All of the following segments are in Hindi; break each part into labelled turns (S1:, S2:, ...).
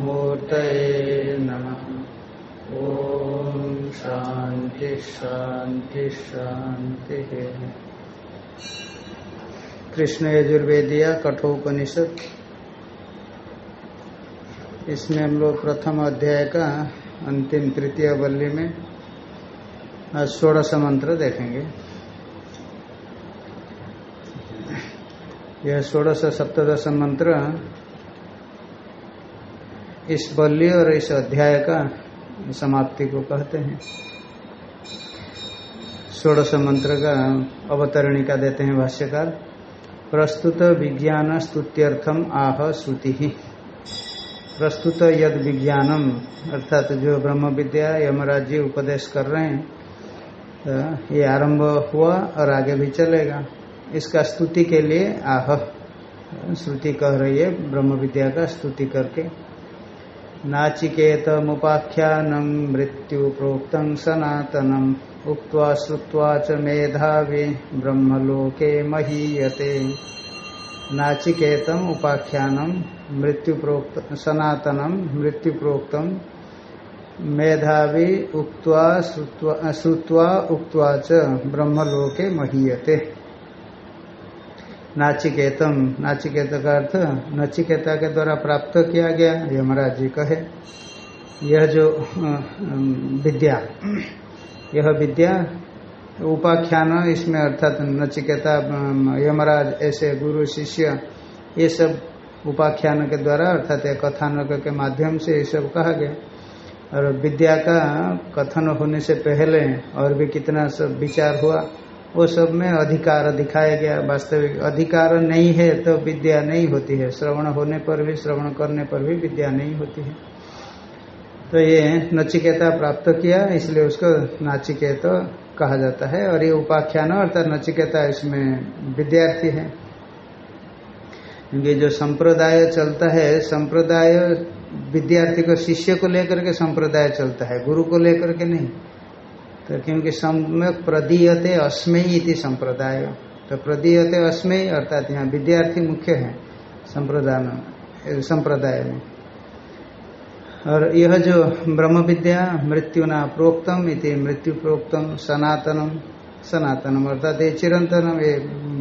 S1: मूर्त नम। ओम शांति शांति शांति कृष्ण यजुर्वेदिया कठोपनिषद। इसमें हम लोग प्रथम अध्याय का अंतिम तृतीय बल्ली में षोड़श मंत्र देखेंगे। यह षोड़श सप्तश मंत्र इस बल्ली और इस अध्याय का समाप्ति को कहते हैं। षोड़श मंत्र का अवतरणिका देते हैं भाष्यकार। प्रस्तुत विज्ञान स्तुत्यर्थम आह श्रुति। प्रस्तुत यद विज्ञानम, अर्थात जो ब्रह्म विद्या यमराज्य उपदेश कर रहे हैं तो ये आरंभ हुआ और आगे भी चलेगा। इसका स्तुति के लिए आह, श्रुति कह रही है, ब्रह्म विद्या का स्तुति करके। नाचिकेतमुपाख्यानम मृत्यु प्रोक्त सनातनम उक्त्वा श्रुत्वा च मेधावी, ब्रह्मलोके महीयते। नाचिकेतम उपाख्यानम मृत्यु प्रोक्त सनातनम मृत्यु प्रोक्तम मेधावी उक्त्वा श्रुत्वा उक्त्वा च ब्रह्मलोके महीयते। नाचिकेतम। नाचिकेत का अर्थ नचिकेता के द्वारा प्राप्त किया गया। यमराज जी कहे, यह जो विद्या, यह विद्या उपाख्यान इसमें अर्थात नचिकेता यमराज ऐसे गुरु, शिष्य, ये सब उपाख्यान के द्वारा अर्थात कथानक के माध्यम से ये सब कहा गया। और विद्या का कथन होने से पहले और भी कितना सब विचार हुआ वो सब में अधिकार दिखाया गया, वास्तविक अधिकार नहीं है तो विद्या नहीं होती है। श्रवण होने पर भी, श्रवण करने पर भी विद्या नहीं होती है। तो ये नचिकेता प्राप्त किया, इसलिए उसको नाचिकेत कहा जाता है। और ये उपाख्यान अर्थात नचिकेता इसमें विद्यार्थी है। क्योंकि जो संप्रदाय चलता है, संप्रदाय विद्यार्थी को शिष्य को लेकर के संप्रदाय चलता है, गुरु को लेकर के नहीं। तो क्योंकि सम्यक प्रदीयते अस्मयी इति संप्रदाय। तो प्रदीयते अस्मयी अर्थात यहाँ विद्यार्थी मुख्य है संप्रदाय संप्रदाय में। और यह जो ब्रह्म विद्या मृत्युना प्रोक्तम इति मृत्यु प्रोक्तम सनातनम सनातनम अर्थात ये चिरंतनम, ये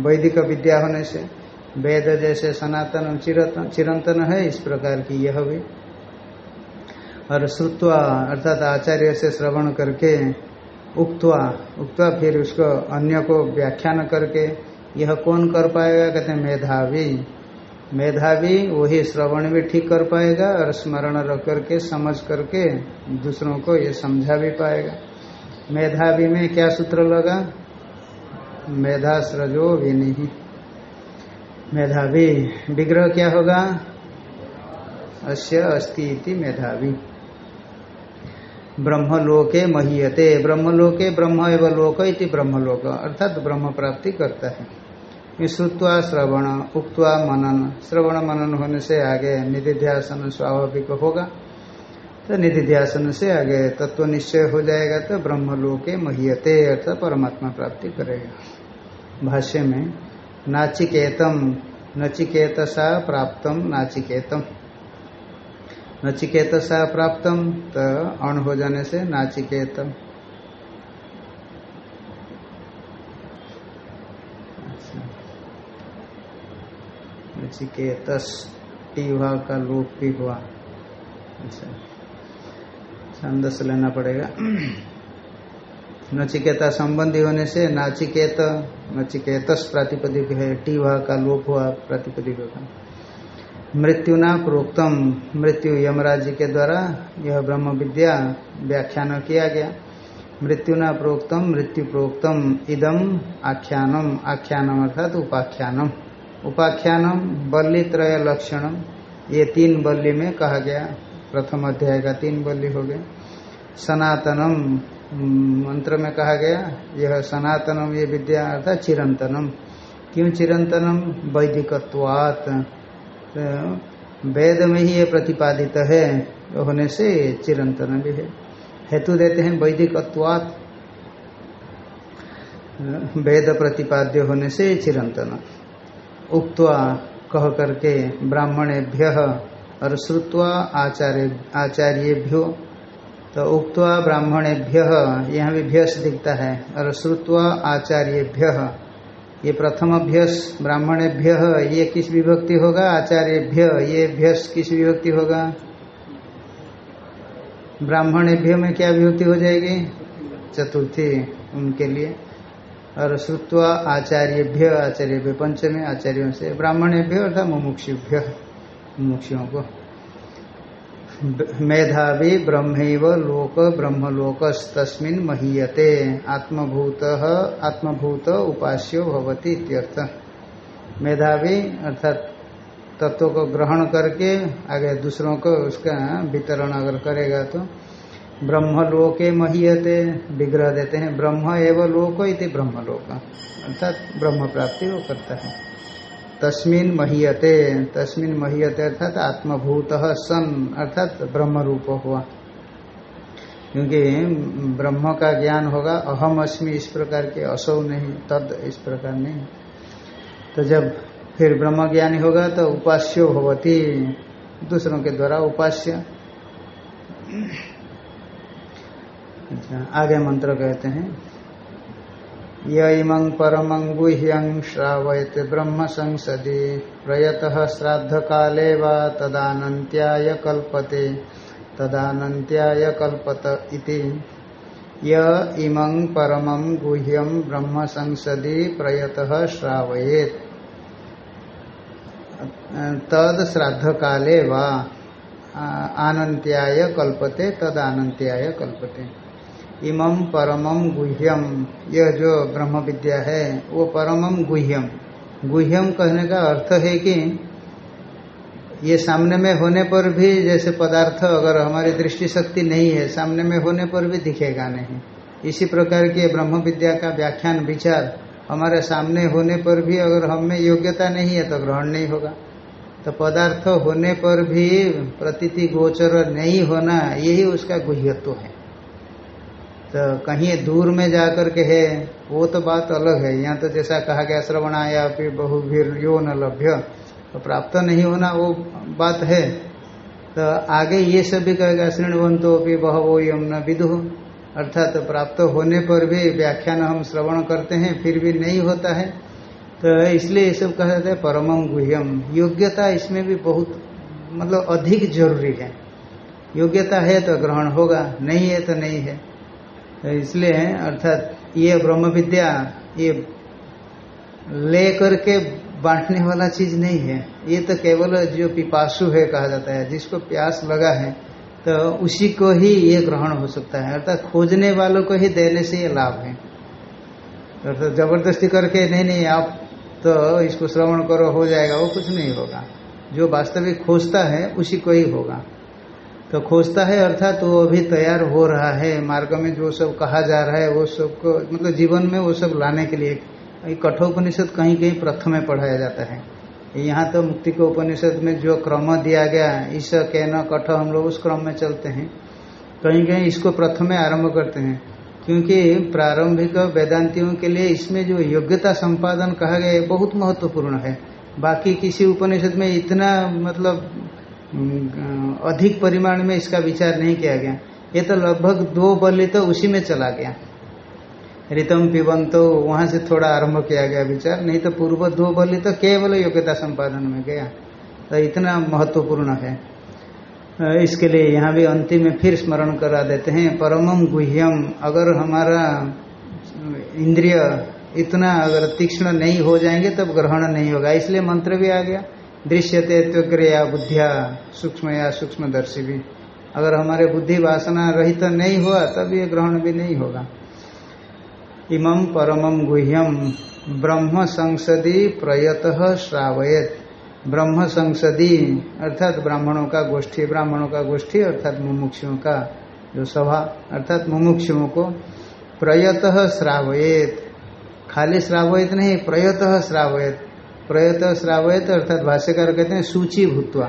S1: वैदिक विद्या होने से, वेद जैसे सनातनम चिरतन, चिरंतन है इस प्रकार की यह भी। और श्रुत्वा अर्थात आचार्य से श्रवण करके उक्तवा उक्तवा फिर उसको अन्य को व्याख्यान करके, यह कौन कर पाएगा? कहते मेधावी। मेधावी वही श्रवण भी ठीक कर पाएगा और स्मरण रख करके, समझ करके दूसरों को ये समझा भी पाएगा। मेधावी में क्या सूत्र लगा? मेधा सृजो विनिही। मेधावी, विग्रह क्या होगा? अस्य अस्ति इति मेधावी। ब्रह्मलोके महीयते। ब्रह्मलोके ब्रह्म एवं लोक इति ब्रह्मलोक। अर्थात ब्रह्म प्राप्ति करता है। श्रुत्वा श्रवण, उक्त्वा मनन। श्रवण मनन होने से आगे निधिध्यासन स्वाभाविक होगा। तो निधिध्यासन से आगे तत्व निश्चय हो जाएगा तो ब्रह्मलोके महीयते, अर्थात परमात्मा प्राप्ति करेगा। भाष्य में, नाचिकेतम, नचिकेतसा प्राप्तम नाचिकेतम। नचिकेत सा प्राप्तम तो अण हो जाने से नाचिकेत नचिकेतस टी हुआ का लोप भी हुआ। अच्छा। छंदस लेना पड़ेगा। नचिकेता संबंधी होने से नाचिकेत, नचिकेतस प्रातिपदिक है टी हुआ का लोप हुआ, प्रातिपदिक का मृत्युना प्रोक्तम। मृत्यु यमराज के द्वारा यह ब्रह्म विद्या व्याख्यान किया गया। मृत्यु मृत्युना प्रोक्तम, मृत्यु प्रोक्तम, इदम आख्यानम। आख्यानम अर्थात उपाख्यानम। उपाख्यानम बल्ली त्रय लक्षणम। ये तीन बल्ली में कहा गया। प्रथम अध्याय का तीन बल्ली हो गया। सनातनम मंत्र में कहा गया। यह सनातनम ये विद्या अर्थात चिरंतनम। क्यों चिरंतनम? वैदिकत्वात्। वेद में ही ये प्रतिपादित है, होने से चिरंतन भी है। हेतु देते हैं वैदिक वेद प्रतिपाद्य होने से चिरंतन। उक्त्वा कह करके ब्राह्मणेभ्य और श्रुत्वा आचार्य, आचार्यभ्यो। तो उक्त्वा ब्राह्मणेभ्य, यहाँ भी भ्यस दिखता है, और श्रुत्वा आचार्यभ्य। ये प्रथम अभ्यस ब्राह्मणेभ्य, ये किस विभक्ति होगा? आचार्यभ्य, ये भ्यस किस विभक्ति होगा? ब्राह्मणेभ्य में क्या विभक्ति हो जाएगी? चतुर्थी उनके लिए। और श्रुत्वा आचार्यभ्य आचार्यभ्य पंचमे, आचार्यों से ब्राह्मणेभ्य अर्थात मुमुक्षुभ्य, मुमुक्षुओं को। मेधावी ब्रह्मैव लोक ब्रह्मलोक तस्मिन महीयते। आत्मभूत आत्मभूत उपास्यो भवती इत्यर्थ। मेधावी अर्थात तत्व को ग्रहण करके आगे दूसरों को उसका वितरण अगर करेगा तो ब्रह्मलोके महीयते, विग्रह देते हैं। ब्रह्म एवं लोक इति ब्रह्मलोक। अर्थात ब्रह्म प्राप्ति वो करता है। तस्मिन महीयते तस्मिन महीयते अर्थात आत्मभूत सन, अर्थात ब्रह्म रूप हुआ। क्योंकि ब्रह्म का ज्ञान होगा, अहम अस्मि इस प्रकार के, असौ नहीं, तद इस प्रकार नहीं। तो जब फिर ब्रह्म ज्ञानी होगा तो उपास्यो होती दूसरों के द्वारा उपास्य। अच्छा आगे मंत्र कहते हैं। यम परम गुह्यं श्रावयत ब्रह्म संसदि प्रयत श्राद्ध काले तदानन्त्याय कल्पते, तदानन्त्याय कल्पत इति। य परमं गुह्यं ब्रह्म संसदि प्रयत श्रावयेत। तद श्राद्ध काले वा आनंत्याय कल्पते तद आनंत्याय कल्पते। इमं परमम गुह्यम यह जो ब्रह्म विद्या है, वो परमम गुह्यम गुह्यम कहने का अर्थ है कि ये सामने में होने पर भी जैसे पदार्थ, अगर हमारी दृष्टि शक्ति नहीं है, सामने में होने पर भी दिखेगा नहीं। इसी प्रकार के ब्रह्म विद्या का व्याख्यान, विचार हमारे सामने होने पर भी अगर हम योग्यता नहीं है तो ग्रहण नहीं होगा। तो पदार्थ होने पर भी प्रतीति गोचर नहीं होना, यही उसका गुह्यत्व है। तो कहीं दूर में जाकर के है, वो तो बात अलग है। यहाँ तो जैसा कहा गया, श्रवणाया फिर बहुवीर यो न लभ्य। तो प्राप्त नहीं होना वो बात है। तो आगे ये सब भी कहेगा श्रृणवंतो भी बहवो यम न विदु। अर्थात तो प्राप्त होने पर भी व्याख्यान हम श्रवण करते हैं, फिर भी नहीं होता है। तो इसलिए ये सब कहा जाता है परमम गुह्यम योग्यता इसमें भी बहुत मतलब अधिक ज़रूरी है। योग्यता है तो ग्रहण होगा, नहीं है तो नहीं है। इसलिए, अर्थात ये ब्रह्म विद्या ये ले करके बांटने वाला चीज़ नहीं है। ये तो केवल जो पिपासु है कहा जाता है, जिसको प्यास लगा है तो उसी को ही ये ग्रहण हो सकता है। अर्थात खोजने वालों को ही देने से ये लाभ है। अर्थात ज़बरदस्ती करके, नहीं नहीं, आप तो इसको श्रवण करो, हो जाएगा, वो कुछ नहीं होगा। जो वास्तविक खोजता है, उसी को ही होगा। तो खोजता है, अर्थात वो अभी तैयार हो रहा है। मार्ग में जो सब कहा जा रहा है, वो सबको मतलब जीवन में वो सब लाने के लिए। कठोपनिषद कहीं कहीं प्रथम पढ़ाया जाता है। यहाँ तो मुक्ति के उपनिषद में जो क्रम दिया गया इस कहना कठ, हम लोग उस क्रम में चलते हैं। कहीं कहीं इसको प्रथम आरंभ करते हैं। क्योंकि प्रारंभिक वेदांतियों के लिए इसमें जो योग्यता संपादन कहा गया है बहुत महत्वपूर्ण है। बाकी किसी उपनिषद में इतना मतलब अधिक परिमाण में इसका विचार नहीं किया गया। ये तो लगभग दो बलि तो उसी में चला गया। रितम पिबन तो वहाँ से थोड़ा आरंभ किया गया विचार, नहीं तो पूर्व दो बलि तो केवल योग्यता संपादन में गया। तो इतना महत्वपूर्ण है। इसके लिए यहाँ भी अंतिम में फिर स्मरण करा देते हैं परमम गुह्यम अगर हमारा इंद्रिय इतना अगर तीक्ष्ण नहीं हो जाएँगे, तब ग्रहण नहीं होगा। इसलिए मंत्र भी आ गया। दृश्यते त्वग्रया बुद्धिया सूक्ष्म या सूक्ष्मदर्शी भी। अगर हमारे बुद्धि वासना रहित तो नहीं हुआ तब ये ग्रहण भी नहीं होगा। इमं परमम गुह्यम ब्रह्म संसदी प्रयत श्रावयत। ब्रह्म संसदी, अर्थात ब्राह्मणों का गोष्ठी, ब्राह्मणों का गोष्ठी, अर्थात मुमुक्षुओं का जो सभा, अर्थात मुमुक्षुओं को प्रयत श्रावयत। खाली श्रावयत नहीं, प्रयत श्रावयत। प्रयत श्रावयत अर्थात भाष्यकार कहते हैं सूची भूतवा।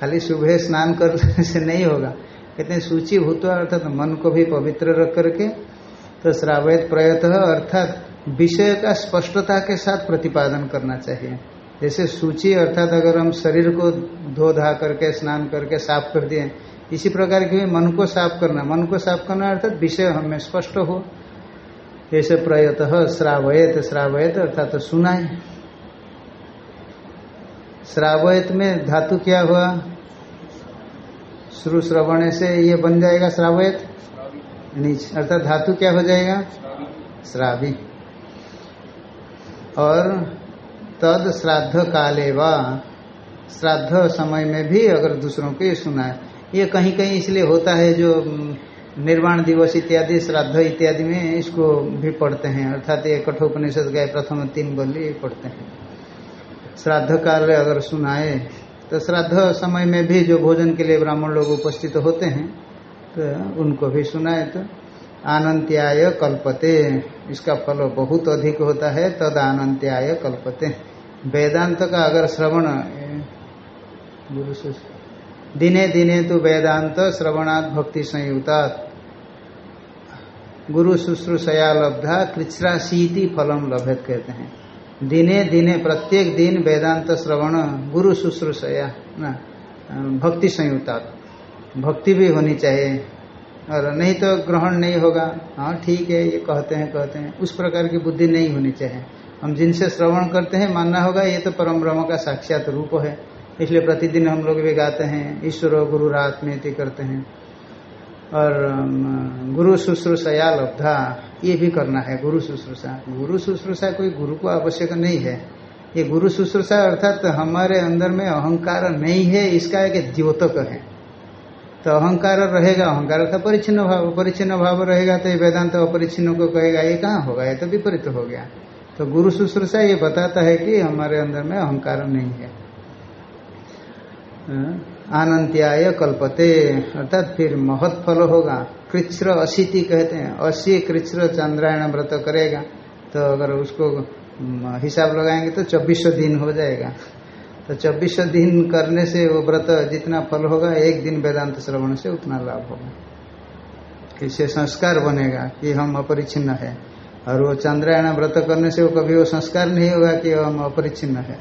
S1: खाली सुबह स्नान करने से नहीं होगा। कहते हैं सूची भूतवा अर्थात मन को भी पवित्र रख करके तो श्रावयत प्रयत अर्थात विषय का स्पष्टता के साथ प्रतिपादन करना चाहिए। जैसे सूची अर्थात अगर हम शरीर को धो धा करके, स्नान करके साफ़ कर दिए, इसी प्रकार की मन को साफ़ करना। मन को साफ़ करना अर्थात विषय हमें स्पष्ट हो। जैसे प्रयत श्रावयत श्रावयत अर्थात सुनाए श्रावयत में धातु क्या हुआ? श्रु श्रवण से ये बन जाएगा श्रावयत? नीच। अर्थात धातु क्या हो जाएगा? श्रावी। और तद श्राद्ध काले व, श्राद्ध समय में भी अगर दूसरों को सुना है। ये कहीं कहीं इसलिए होता है जो निर्वाण दिवस इत्यादि, श्राद्ध इत्यादि में इसको भी पढ़ते हैं। अर्थात ये कठोपनिषद गए प्रथम तीन बल्ली पढ़ते हैं। श्राद्ध काल अगर सुनाए तो श्राद्ध समय में भी जो भोजन के लिए ब्राह्मण लोग उपस्थित होते हैं तो उनको भी सुनाए तो आनंत्याय कल्पते। इसका फल बहुत अधिक होता है, तद आनंत्याय कल्पते। वेदांत का अगर श्रवण गुरु दिने दिने तो वेदांत श्रवणात् भक्ति संयुक्तात गुरु शुश्रूषया लब्धा कृच्छ्राशीति फलम लभेत कहते हैं। दिने दिने, प्रत्येक दिन वेदांत श्रवण, गुरु शुश्रूषया, ना, भक्ति संयुक्तात भक्ति भी होनी चाहिए। और नहीं तो ग्रहण नहीं होगा। हाँ ठीक है, ये कहते हैं कहते हैं। उस प्रकार की बुद्धि नहीं होनी चाहिए। हम जिनसे श्रवण करते हैं, मानना होगा, ये तो परम ब्रह्म का साक्षात रूप है। इसलिए प्रतिदिन हम लोग भी गाते हैं, ईश्वर गुरु रात में करते हैं। और गुरु शुश्रूषया लब्धा, ये भी करना है गुरु शुश्रूषा। गुरु शुश्रूषा कोई गुरु को आवश्यक नहीं है। ये गुरु शुश्रूषा अर्थात तो हमारे अंदर में अहंकार नहीं है, इसका एक द्योतक है। तो अहंकार रहेगा, अहंकार का परिचिन्न भाव परिचिन्न भाव रहेगा तो ये वेदांत तो अपरिचिन्न को कहेगा, ये कहाँ होगा? ये तो विपरीत हो गया। तो गुरु शुश्रूषा ये बताता है कि हमारे अंदर में अहंकार नहीं है। आनंत्याय कल्पते। अर्थात फिर महत फल होगा। कृच्छ्र अशीति कहते हैं। अशी कृच्र चंद्रायण व्रत करेगा। तो अगर उसको हिसाब लगाएँगे तो चौबीसों दिन हो जाएगा। तो चौबीस दिन करने से वो व्रत जितना फल होगा, एक दिन वेदांत श्रवण से उतना लाभ होगा। इससे संस्कार बनेगा कि हम अपरिचिन्न है। और वो चंद्रायण व्रत करने से वो कभी वो संस्कार नहीं होगा कि हम अपरिचिन्न है।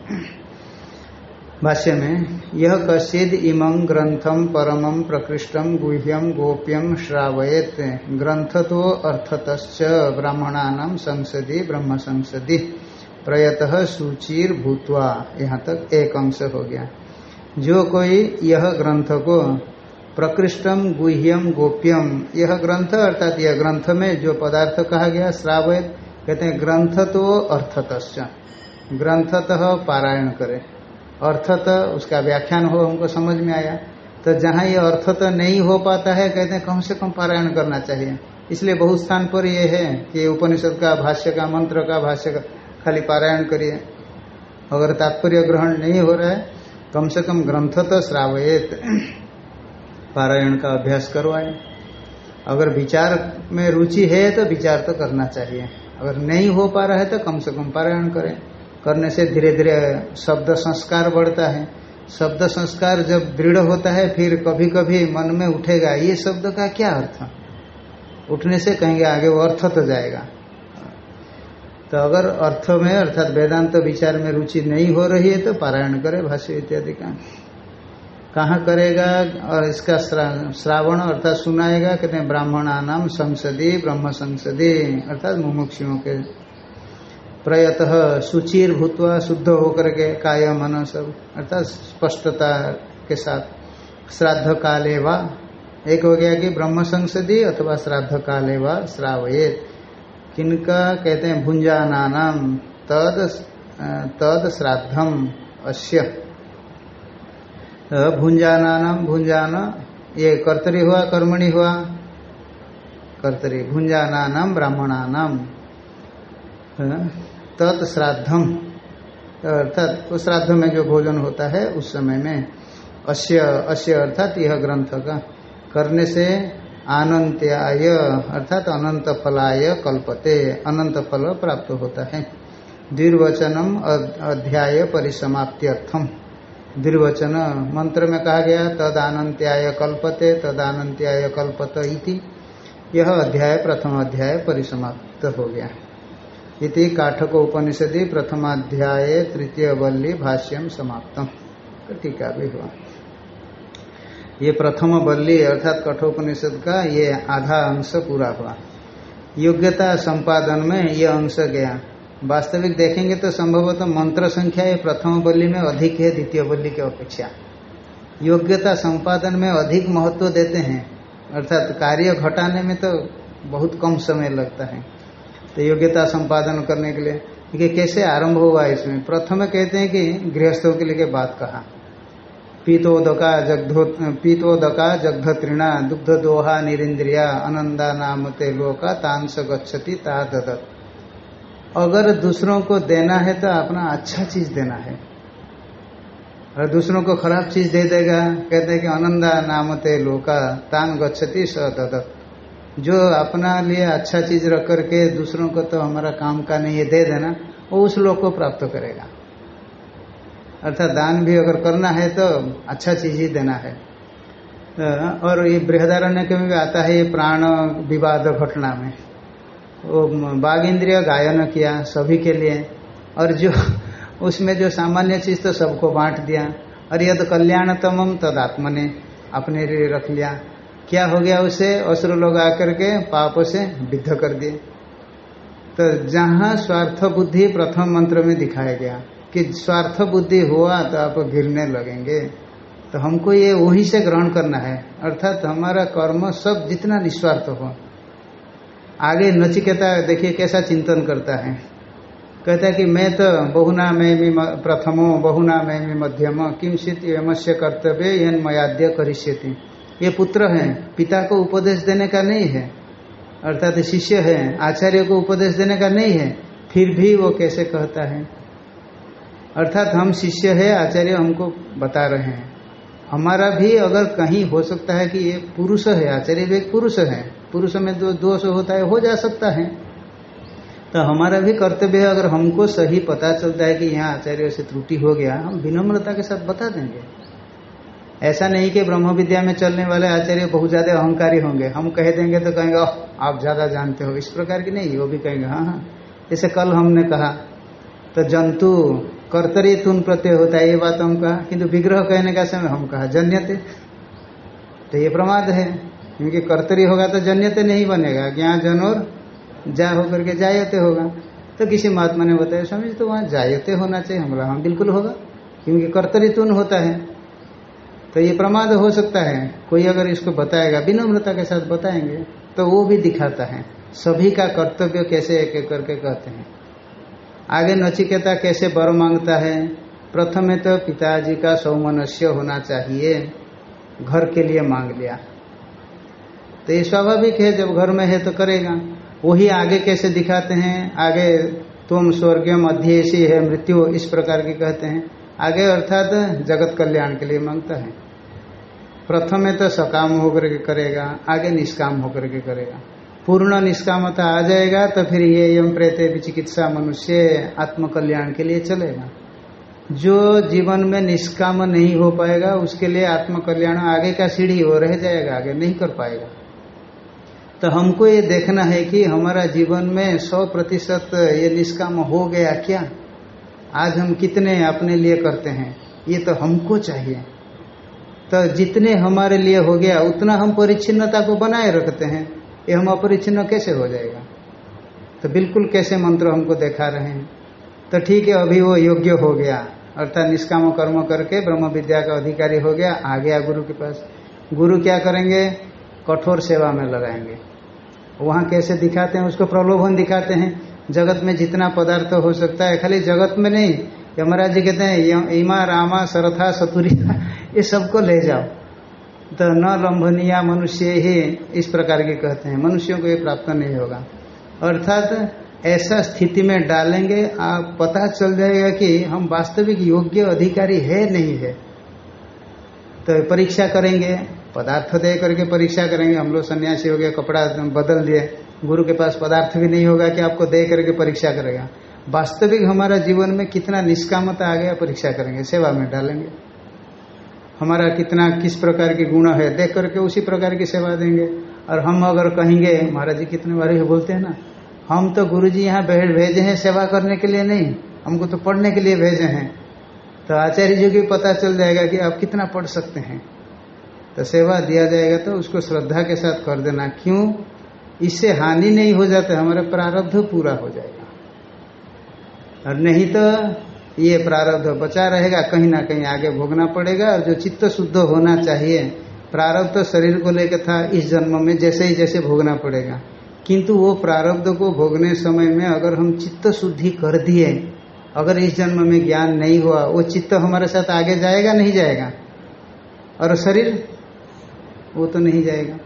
S1: भाष्य में यह कश्चिद इमं ग्रंथम परमं प्रकृष्टम गुह्यम गोप्यम श्रावयत ग्रंथ तो अर्थत ब्राह्मणा संसदि ब्रह्म संसदि प्रयत सूचीर भूतवा यहाँ तक एक अंश हो गया। जो कोई यह ग्रंथ को प्रकृष्टम गुह्यम गोप्यम यह ग्रंथ अर्थात यह ग्रंथ में जो पदार्थ कहा गया श्रावय कहते हैं ग्रंथ तो अर्थत ग्रंथतः पारायण करे। अर्थत उसका व्याख्यान हो, हमको समझ में आया। तो जहाँ ये अर्थ तो नहीं हो पाता है, कहते हैं, कम से कम पारायण करना चाहिए। इसलिए बहुत स्थान पर यह है कि उपनिषद का भाष्य का, मंत्र का भाष्य का, खाली पारायण करिए। अगर तात्पर्य ग्रहण नहीं हो रहा है, कम से कम ग्रंथ तो श्रावयत। पारायण का अभ्यास करवाए। अगर विचार में रुचि है तो विचार तो करना चाहिए। अगर नहीं हो पा रहा है तो कम से कम पारायण करें। करने से धीरे धीरे शब्द संस्कार बढ़ता है। शब्द संस्कार जब दृढ़ होता है, फिर कभी कभी मन में उठेगा, ये शब्द का क्या अर्थ? उठने से कहेंगे, आगे वो अर्थ तो जाएगा। तो अगर अर्थ में, अर्थात वेदांत तो विचार में रुचि नहीं हो रही है तो पारायण करे भाष्य इत्यादि का। कहाँ करेगा? और इसका श्रावण अर्थात सुनाएगा, कहते हैं ब्राह्मणा नाम संसदी, ब्रह्म संसदी, अर्थात मुमुक्षियों के प्रयत सुचीर भूतवा शुद्ध होकर के काय मन सब, अर्थात स्पष्टता के साथ। श्राद्ध काले वा, एक हो गया कि ब्रह्म संसदी अथवा श्राद्ध काले वा श्रावयेत। किनका कहते हैं भुंजानानाम तद तद श्राद्धम अश्य भुंजानानाम भुंजान ये कर्तरी हुआ, कर्मणि हुआ? कर्तरी भुंजानानाम ब्राह्मणानाम तत् श्राद्धम। अर्थात उस श्राद्ध में जो भोजन होता है, उस समय में अश्य अश्य अर्थात यह ग्रंथ का करने से आनंत्याय, अर्थात अनंत फलाय कल्पते अनंत फल प्राप्त होता है। द्विर्वचनम अध्याय परिसमाप्त्यर्थम। द्विर्वचन मंत्र में कहा गया, तद आनंत्याय कल्पते, तद आनंत्याय कल्पत इति। यह अध्याय, प्रथम अध्याय परिसमाप्त हो गया। इति काठक उपनिषदि प्रथमाध्याय तृतीय वल्ली भाष्यम समाप्तम तो टीका भी हुआ। ये प्रथम बल्ली अर्थात कठोपनिषद का ये आधा अंश पूरा हुआ। योग्यता संपादन में ये अंश गया। वास्तविक देखेंगे तो संभवतः तो मंत्र संख्या ये प्रथम बल्ली में अधिक है, द्वितीय बल्ली की अपेक्षा। योग्यता संपादन में अधिक महत्व देते हैं। अर्थात कार्य घटाने में तो बहुत कम समय लगता है। तो योग्यता संपादन करने के लिए। कि कैसे आरंभ हुआ इसमें? प्रथम कहते हैं कि गृहस्थों के लिए बात कहा। पीतोदका जगधो पीतोदका जगधत्रिणा दुग्ध दोहा निरिंद्रिया अनंदा नाम ते लोका, तांस गच्छति ता ददत। अगर दूसरों को देना है तो अपना अच्छा चीज़ देना है। और दूसरों को खराब चीज़ दे देगा, कहते हैं कि अनंदा नामते लोका तान गच्छति स ददत। जो अपना लिए अच्छा चीज़ रख करके दूसरों को तो हमारा काम का नहीं है, दे देना, वो उस लोग को प्राप्त करेगा। अर्थात दान भी अगर करना है तो अच्छा चीज़ ही देना है। और ये बृहदारण्य के भी आता है ये प्राण विवाद घटना में। वो बाघ इंद्रिय गायन किया सभी के लिए, और जो उसमें जो सामान्य चीज़ तो सबको बांट दिया, और यद कल्याणतम तद ने अपने लिए रख लिया। क्या हो गया उसे? असुर लोग आकर के पाप से विद्ध कर दिए। तो जहाँ स्वार्थ बुद्धि प्रथम मंत्र में दिखाया गया कि स्वार्थ बुद्धि हुआ तो आप गिरने लगेंगे। तो हमको ये वहीं से ग्रहण करना है। अर्थात हमारा कर्म सब जितना निस्वार्थ हो। आगे नचिकेता देखिए कैसा चिंतन करता है। कहता है कि मैं तो बहुना में भी प्रथमो बहुना में भी मध्यम किमचित यमस्य कर्तव्य यन मयाद्य करिष्यति। ये पुत्र है, पिता को उपदेश देने का नहीं है, अर्थात शिष्य है, आचार्य को उपदेश देने का नहीं है, फिर भी वो कैसे कहता है? अर्थात हम शिष्य है, आचार्य हमको बता रहे हैं। हमारा भी अगर कहीं हो सकता है कि ये पुरुष है, आचार्य भी एक पुरुष है, पुरुष में जो दोष होता है, हो जा सकता है। तो हमारा भी कर्तव्य है, अगर हमको सही पता चलता है कि यहाँ आचार्य से त्रुटि हो गया, हम विनम्रता के साथ बता देंगे। ऐसा नहीं कि ब्रह्म विद्या में चलने वाले आचार्य बहुत ज़्यादा अहंकारी होंगे। हम कह देंगे तो कहेंगे आप ज़्यादा जानते हो। इस प्रकार की नहीं, वो भी कहेंगे हाँ हाँ। जैसे कल हमने कहा तो जंतु कर्तरी तुन प्रत्यय होता है, ये बात हम कहा। किंतु विग्रह कहने का समय हम कहा, जन्यते। तो ये प्रमाद है, क्योंकि कर्तरी होगा तो जन्यते नहीं बनेगा। ज्ञान जन और जा होकर के जायते होगा। तो किसी महात्मा ने बताया समझ तो वहाँ जायते होना चाहिए, हमारा हाँ बिल्कुल होगा, क्योंकि कर्तरी तुन होता है। तो ये प्रमाद हो सकता है। कोई अगर इसको बताएगा, विनम्रता के साथ बताएँगे तो वो भी दिखाता है। सभी का कर्तव्य कैसे एक एक करके कहते हैं। आगे नचिकेता कैसे बर माँगता है? प्रथम तो पिताजी का सौमनस्य होना चाहिए। घर के लिए मांग लिया। तो ये स्वाभाविक है, जब घर में है तो करेगा। वही आगे कैसे दिखाते हैं? आगे तुम स्वर्गीय मध्यसी है, मृत्यु इस प्रकार की कहते हैं। आगे अर्थात जगत कल्याण के लिए माँगता है। प्रथम तो सकाम होकर के करेगा, आगे निष्काम होकर के करेगा। पूर्ण निष्कामता आ जाएगा तो फिर ये यम प्रेत चिकित्सा मनुष्य आत्मकल्याण के लिए चलेगा। जो जीवन में निष्काम नहीं हो पाएगा, उसके लिए आत्मकल्याण आगे का सीढ़ी वो रह जाएगा, आगे नहीं कर पाएगा। तो हमको ये देखना है कि हमारा जीवन में सौ प्रतिशत ये निष्काम हो गया क्या? आज हम कितने अपने लिए करते हैं? ये तो हमको चाहिए। तो जितने हमारे लिए हो गया, उतना हम परिच्छिन्नता को बनाए रखते हैं। ये हम अपरिच्छिन्न कैसे हो जाएगा? तो बिल्कुल कैसे मंत्र हमको देखा रहे हैं। तो ठीक है, अभी वो योग्य हो गया। अर्थात निष्काम कर्म करके ब्रह्म विद्या का अधिकारी हो गया, आ गया गुरु के पास। गुरु क्या करेंगे? कठोर सेवा में लगाएँगे। वहाँ कैसे दिखाते हैं? उसको प्रलोभन दिखाते हैं। जगत में जितना पदार्थ हो सकता है, खाली जगत में नहीं। यमराज जी कहते हैं इमा रामा सरथा सतुरिया ये सबको ले जाओ। तो न लंभनिया मनुष्य ही इस प्रकार के कहते हैं। मनुष्यों को ये प्राप्त नहीं होगा। अर्थात ऐसा स्थिति में डालेंगे, आप पता चल जाएगा कि हम वास्तविक योग्य अधिकारी है नहीं है। तो परीक्षा करेंगे, पदार्थ दे करके परीक्षा करेंगे। हम लोग सन्यासी हो गए, कपड़ा बदल दिए, गुरु के पास पदार्थ भी नहीं होगा कि आपको दे करके परीक्षा करेगा। वास्तविक हमारा जीवन में कितना निष्कामता आ गया, परीक्षा करेंगे, सेवा में डालेंगे। हमारा कितना, किस प्रकार के गुण है, देख करके उसी प्रकार की सेवा देंगे। और हम अगर कहेंगे, महाराज जी, कितने बार बोलते हैं ना, हम तो गुरु जी यहाँ भेजे हैं सेवा करने के लिए नहीं, हमको तो पढ़ने के लिए भेजे हैं। तो आचार्य जी को पता चल जाएगा कि आप कितना पढ़ सकते हैं। तो सेवा दिया जाएगा तो उसको श्रद्धा के साथ कर देना। क्यों? इससे हानि नहीं हो जाता, हमारा प्रारब्ध पूरा हो जाएगा। और नहीं तो ये प्रारब्ध बचा रहेगा, कहीं ना कहीं आगे भोगना पड़ेगा। और जो चित्त शुद्ध होना चाहिए, प्रारब्ध तो शरीर को लेकर था, इस जन्म में जैसे ही जैसे भोगना पड़ेगा। किंतु वो प्रारब्ध को भोगने समय में अगर हम चित्त शुद्धि कर दिए, अगर इस जन्म में ज्ञान नहीं हुआ, वो चित्त हमारे साथ आगे जाएगा, नहीं जाएगा? और शरीर? वो तो नहीं जाएगा।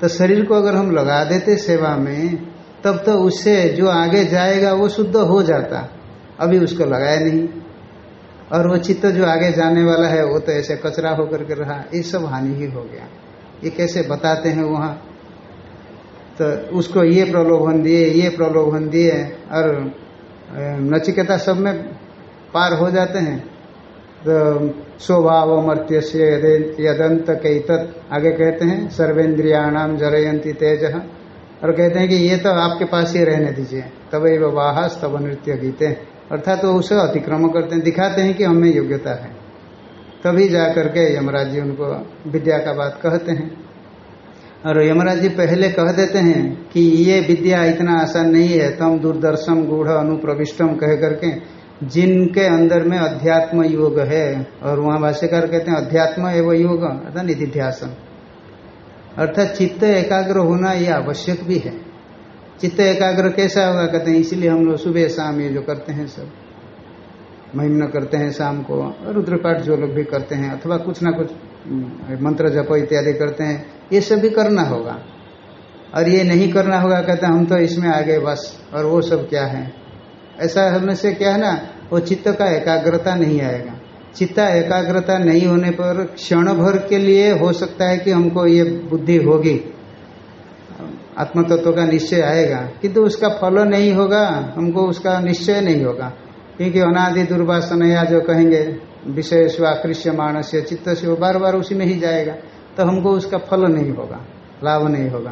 S1: तो शरीर को अगर हम लगा देते सेवा में, तब तो उससे जो आगे जाएगा, वो शुद्ध हो जाता। अभी उसको लगाया नहीं। और वो चित्त जो आगे जाने वाला है, वो तो ऐसे कचरा होकर के रहा। ये सब हानि ही हो गया। ये कैसे बताते हैं वहाँ? तो उसको ये प्रलोभन दिए, ये प्रलोभन दिए, और नचिकेता सब में पार हो जाते हैं। तो स्वभाव मर्त्य यदंत कई तत् आगे कहते हैं सर्वेन्द्रियाणाम जरयंती तेज। और कहते हैं कि ये तो आपके पास ही रहने दीजिए। तब वो वाह तब नृत्य गीते अर्थात तो उसे अतिक्रमण करते हैं, दिखाते हैं कि हमें योग्यता है। तभी जा करके यमराज जी उनको विद्या का बात कहते हैं। और यमराज जी पहले कह देते हैं कि ये विद्या इतना आसान नहीं है, तम दूरदर्शन गूढ़ अनुप्रविष्टम कह करके जिनके अंदर में अध्यात्म योग है, और वहाँ भाष्यकार कहते हैं अध्यात्म एवं योग, अर्थात निधिध्यासन। अर्थात चित्त एकाग्र होना ये आवश्यक भी है। चित्त एकाग्र कैसा होगा? कहते हैं, इसलिए हम लोग सुबह शाम ये जो करते हैं सब महिमन करते हैं शाम को, रुद्रपाठ जो लोग भी करते हैं, अथवा कुछ ना कुछ मंत्र जप इत्यादि करते हैं, ये सब भी करना होगा। और ये नहीं करना होगा, कहते हैं, हम तो इसमें आ गए बस, और वो सब क्या है? ऐसा होने से क्या है ना, वो चित्त का एकाग्रता नहीं आएगा। चित्त एकाग्रता नहीं होने पर क्षण भर के लिए हो सकता है कि हमको ये बुद्धि होगी। आत्म तत्व का निश्चय आएगा। किंतु उसका फल नहीं होगा, हमको उसका निश्चय नहीं होगा। क्योंकि अनादि दुर्वासन या जो कहेंगे, विषय स्वाकृष्य मानस्य चित्त से वो बार बार उसी में ही जाएगा तो हमको उसका फल नहीं होगा, लाभ नहीं होगा।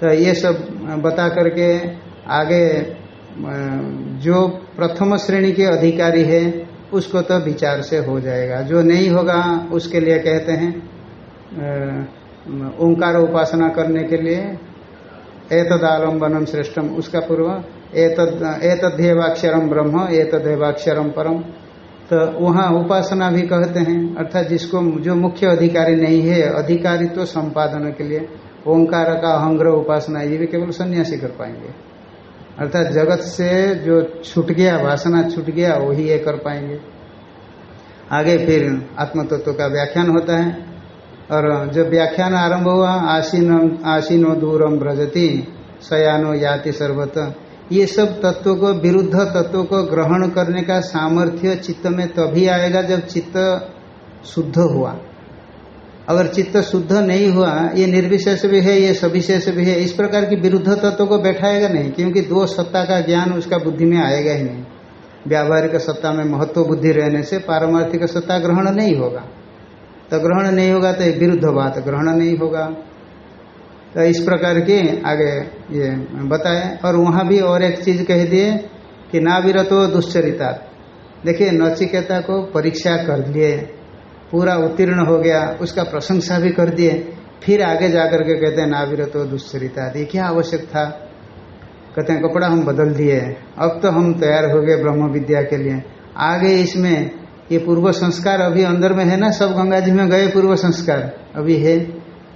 S1: तो ये सब बता करके आगे जो प्रथम श्रेणी के अधिकारी है, उसको तो विचार से हो जाएगा। जो नहीं होगा, उसके लिए कहते हैं ओंकार उपासना करने के लिए एतदालम्बनम श्रेष्ठम। उसका पूर्व एतदेवाक्षरम ब्रह्म एतदेवाक्षरम परम। तो वहाँ उपासना भी कहते हैं, अर्थात जिसको जो मुख्य अधिकारी नहीं है अधिकारी तो संपादन के लिए ओंकार का अहंग्रह उपासना ये भी केवल सन्यासी कर पाएँगे। अर्थात जगत से जो छूट गया, वासना छूट गया, वही ये कर पाएँगे। आगे फिर आत्म तत्व का व्याख्यान होता है। और जब व्याख्यान आरंभ हुआ आसीनो आसीनो दूरम ब्रजती सयानो याति सर्वत। ये सब तत्व को, विरुद्ध तत्व को ग्रहण करने का सामर्थ्य चित्त में तभी आएगा जब चित्त शुद्ध हुआ। अगर चित्त शुद्ध नहीं हुआ, ये निर्विशेष भी है, ये सविशेष भी है, इस प्रकार की विरुद्ध तत्व को बैठाएगा नहीं, क्योंकि दो सत्ता का ज्ञान उसका बुद्धि में आएगा ही नहीं। व्यावहारिक सत्ता में महत्व बुद्धि रहने से पारमार्थिक सत्ता ग्रहण नहीं होगा। तो ग्रहण नहीं होगा तो विरुद्ध बात, ग्रहण नहीं होगा। तो इस प्रकार की आगे ये बताए, और वहाँ भी और एक चीज़ कह दिए कि नाविरतो दुश्चरिता। देखिए, नचिकेता को परीक्षा कर लिए, पूरा उत्तीर्ण हो गया, उसका प्रशंसा भी कर दिए, फिर आगे जाकर के कहते हैं नाविरतो दुश्चरिता। ये क्या आवश्यक था। कहते हैं, कपड़ा हम बदल दिए, अब तो हम तैयार हो गए ब्रह्म विद्या के लिए। आगे इसमें ये पूर्व संस्कार अभी अंदर में है ना, सब गंगा जी में गए पूर्व संस्कार, अभी है।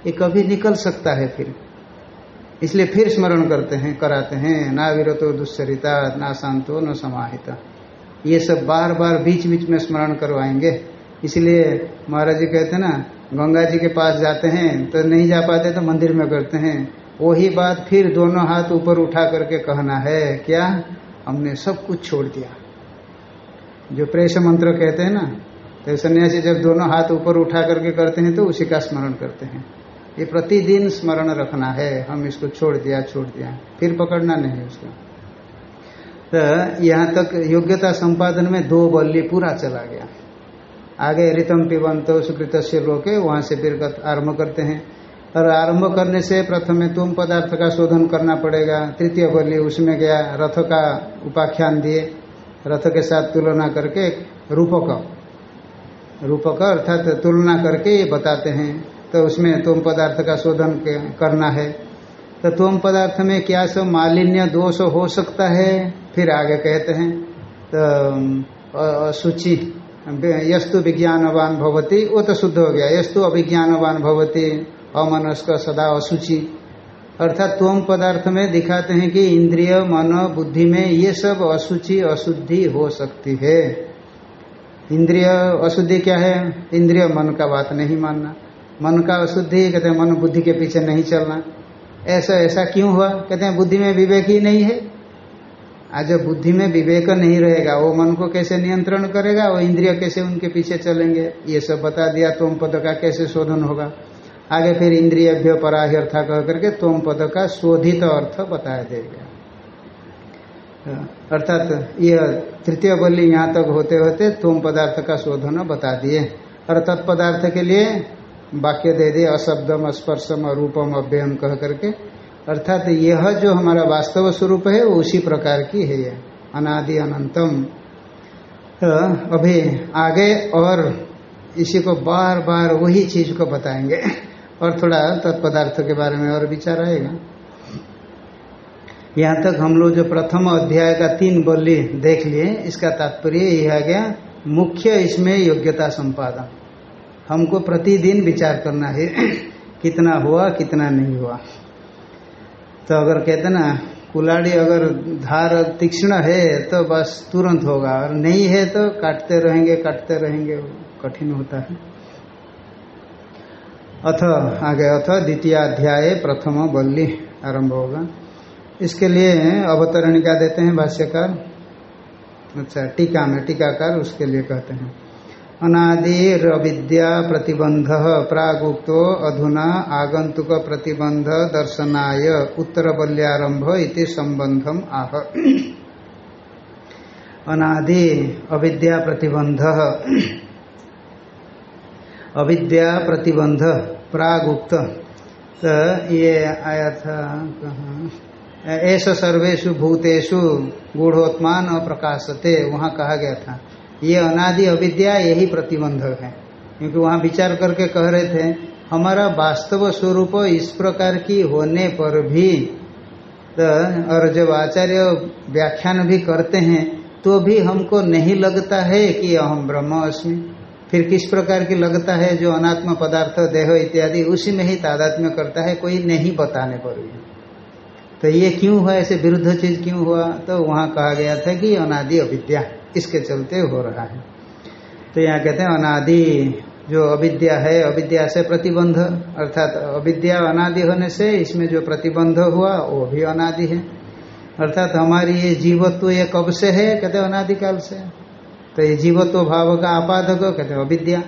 S1: ये कभी निकल सकता है फिर। इसलिए फिर स्मरण करते हैं, कराते हैं, ना विरतो दुश्चरिता ना शांतो, न समाहिता। ये सब बार बार बीच बीच में स्मरण करवाएँगे। इसलिए महाराज जी कहते ना, गंगा जी के पास जाते हैं तो नहीं जा पाते तो मंदिर में करते हैं। वही बात फिर दोनों हाथ ऊपर उठा करके कहना है, क्या? हमने सब कुछ छोड़ दिया। जो प्रेस मंत्र कहते हैं ना तो सन्यासी जब दोनों हाथ ऊपर उठा करके करते हैं तो उसी का स्मरण करते हैं। ये प्रतिदिन स्मरण रखना है, हम इसको छोड़ दिया छोड़ दिया, फिर पकड़ना नहीं उसको। तो यहाँ तक योग्यता संपादन में दो बल्ली पूरा चला गया। आगे रितम पिबंत सुकृत से लोके, वहाँ से फिर आरंभ करते हैं। और आरंभ करने से प्रथम तुम पदार्थ का शोधन करना पड़ेगा। तृतीय बल्ली उसमें गया, रथ का उपाख्यान दिए। रथ के साथ तुलना करके रूपक। रूपक अर्थात तुलना करके ये बताते हैं तो उसमें तुम पदार्थ का शोधन करना है। तो तुम पदार्थ में क्या सब मालिन्य दोष हो सकता है? फिर आगे कहते हैं तो अशुचि यस्तु विज्ञानवान भवती, वो तो शुद्ध हो गया। यस्तु अभिज्ञानवान भवती, अमनस्क सदा अशुचि। अर्थात तुम पदार्थ में दिखाते हैं कि इंद्रिय, मन, बुद्धि में ये सब अशुचि, अशुद्धि हो सकती है। इंद्रिय, अशुद्धि क्या है? इंद्रिय मन का बात नहीं मानना। मन का अशुद्धि, कहते हैं, मन बुद्धि के पीछे नहीं चलना। ऐसा ऐसा क्यों हुआ? कहते हैं, बुद्धि में विवेक ही नहीं है। आज बुद्धि में विवेक नहीं रहेगा, वो मन को कैसे नियंत्रण करेगा? वो इंद्रिय कैसे उनके पीछे चलेंगे? ये सब बता दिया, तोम पद का कैसे शोधन होगा? आगे फिर इंद्रिय पराह्यर्था कह करके तोम पद का शोधित अर्थ बताया जाएगा अर्थात यह तृतीय बलि यहाँ तक होते होते तोम पदार्थ का शोधन बता दिए और तत्पदार्थ के लिए वाक्य दे दिए, अशब्दम, स्पर्शम रूपम अव्ययम कह करके। अर्थात यह जो हमारा वास्तव स्वरूप है, वो उसी प्रकार की है ये, अनादि अनंतम। तो अभी आगे और इसी को बार बार वही चीज़ को बताएँगे। और थोड़ा तत्पदार्थ के बारे में और विचार आएगा। यहाँ तक हम लोग जो प्रथम अध्याय का तीन बल्ली देख लिए, इसका तात्पर्य यह आ गया मुख्य इसमें योग्यता संपादन। हमको प्रतिदिन विचार करना है, कितना हुआ, कितना नहीं हुआ। तो अगर कहते ना, कुलाड़ी अगर धार तीक्ष्ण है तो बस तुरंत होगा। और नहीं है तो काटते रहेंगे काटते रहेंगे कठिन होता है। अथ, आगे अथ द्वितीय अध्याय प्रथम बल्ली आरंभ होगा। इसके लिए अवतरणिका देते हैं भाष्यकार? अच्छा टीका में, टीकाकार उसके लिए कहते हैं। अनादिर्विद्या प्रतिबंध प्रागुक्तो अधुना आगंतुक प्रतिबंध दर्शनाय। उत्तर बल्यारंभ इति संबंधम आह। अनादि अविद्या प्रतिबंध अविद्या प्रतिबंध, प्रागुक्त। तो ये आया था कहा, ऐसा सर्वेशु भूतेषु गूढ़ोत्मान अप्रकाशते, वहाँ कहा गया था। ये अनादि अविद्या, यही प्रतिबंधक है। क्योंकि वहाँ विचार करके कह रहे थे, हमारा वास्तव स्वरूप इस प्रकार की होने पर भी तो और जब आचार्य व्याख्यान भी करते हैं तो भी हमको नहीं लगता है कि अहम ब्रह्म अस्मि। फिर किस प्रकार की लगता है जो अनात्म पदार्थ, देह इत्यादि, उसी में ही तादात्म्य करता है, कोई नहीं बताने पर भी। तो ये क्यों हुआ, ऐसे विरुद्ध चीज़ क्यों हुआ? तो वहाँ कहा गया था कि अनादि अविद्या, इसके चलते हो रहा है। तो यहाँ कहते हैं, अनादि जो अविद्या है, अविद्या से प्रतिबंध, अर्थात अविद्या अनादि होने से इसमें जो प्रतिबंध हुआ, वो भी अनादि है। अर्थात हमारी ये जीवत्व ये कब से है? कहते अनादिकाल से। तो ये जीवत्व भाव का आपादक कहते हैं अविद्या।